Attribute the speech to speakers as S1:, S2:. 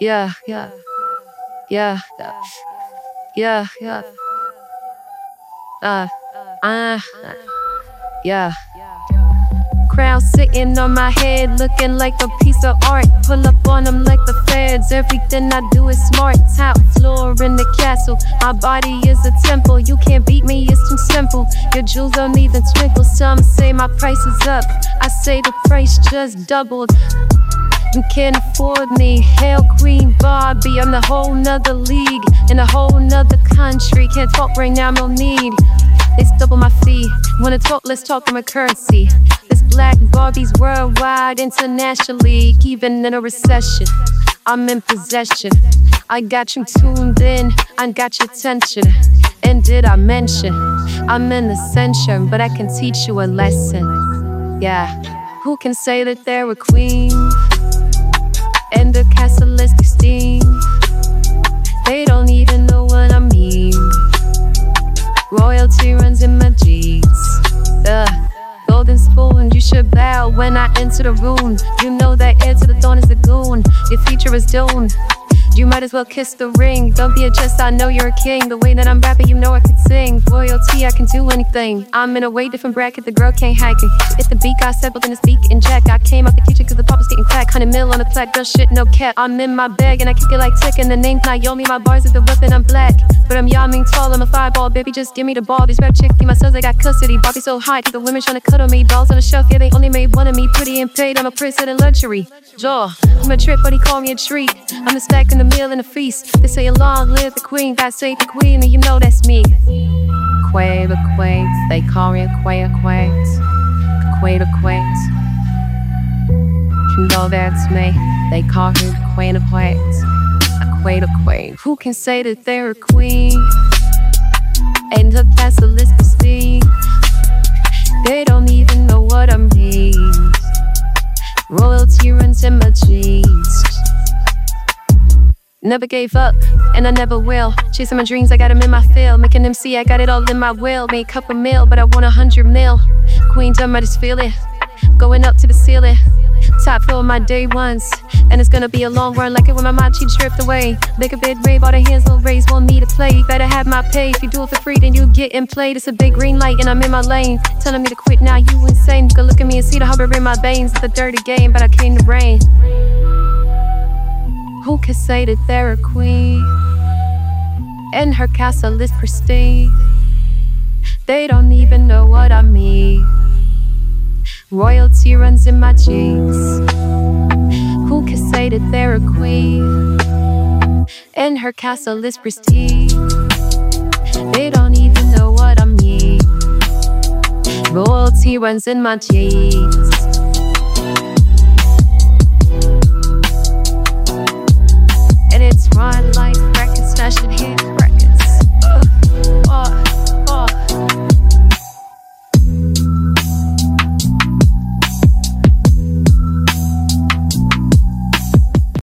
S1: Yeah, yeah. Yeah. Yeah, yeah. Uh, uh, yeah. Crown sitting on my head, looking like a piece of art. Pull up on them like the feds. Everything I do is smart. Top in the castle. My body is a temple. You can't beat me, it's too simple. Your jewels don't even twinkle. Some say my price is up. I say the price just doubled. You can't afford me. Hail Queen Barbie, I'm the whole nother league. In a whole nother country. Can't talk right now, no need. They double my fee. Wanna talk, let's talk in my currency. This black Barbie's worldwide, internationally, even in a recession. I'm in possession. I got you tuned in, I got your attention. And did I mention I'm in ascension, but I can teach you a lesson? Yeah, who can say that they're a queen? And the castle is pristine. Bow when I enter the room. You know that heir to the throne is the goon. Your future is doomed. You might as well kiss the ring. Don't be a just, I know you're a king. The way that I'm rapping, you know I can sing. Royalty, I can do anything. I'm in a way different bracket, the girl can't hack it. It's the beat, I settled in the speak and jack. I came out the kitchen cause the pop was getting crack. 100 mil on the plaque, girl shit, no cap. I'm in my bag and I kick it like tick. And the name's Naomi, my bars is the weapon, I'm black. But I'm yawning tall, I'm a fireball, baby, just give me the ball. These rap chicks be my sons, they got custody. Bobby so hot, the women trying to cuddle me. Dolls on the shelf, yeah, they only made one of me. Pretty and paid, I'm a prince of the luxury. Jaw, I'm a trip, but he called me a treat. I'm the stack in the meal and the feast. They say a long live the queen, God save the queen, and you know that's me. Quay the quaint, they call me a quay a quaint. Quay the quaint. You know that's me. They call me the queen of queens. A quay the quaint. Who can say that they're a queen? And the castle is pristine. They don't even know what I mean. Royalty runs in my genes. Never gave up, and I never will. Chasing my dreams, I got them in my field. Making them see I got it all in my will. Made a couple mil, but I want a hundred mil. Queen done, I just feel it. Going up to the ceiling. Top floor, my day ones. And it's gonna be a long run, like it when my machi drift away. Big a bit rave, all the hands will raise, want me to play. Better have my pay. If you do it for free, then you get in played. It's a big green light, and I'm in my lane. Telling me to quit now, you insane. Go look at me and see the hunger in my veins. It's a dirty game, but I came to reign. A queen? And her castle is pristine. They don't even know what I mean. Royalty runs in my genes. Who a queen? And her castle is pristine. They don't even know what I mean. Royalty runs in my genes.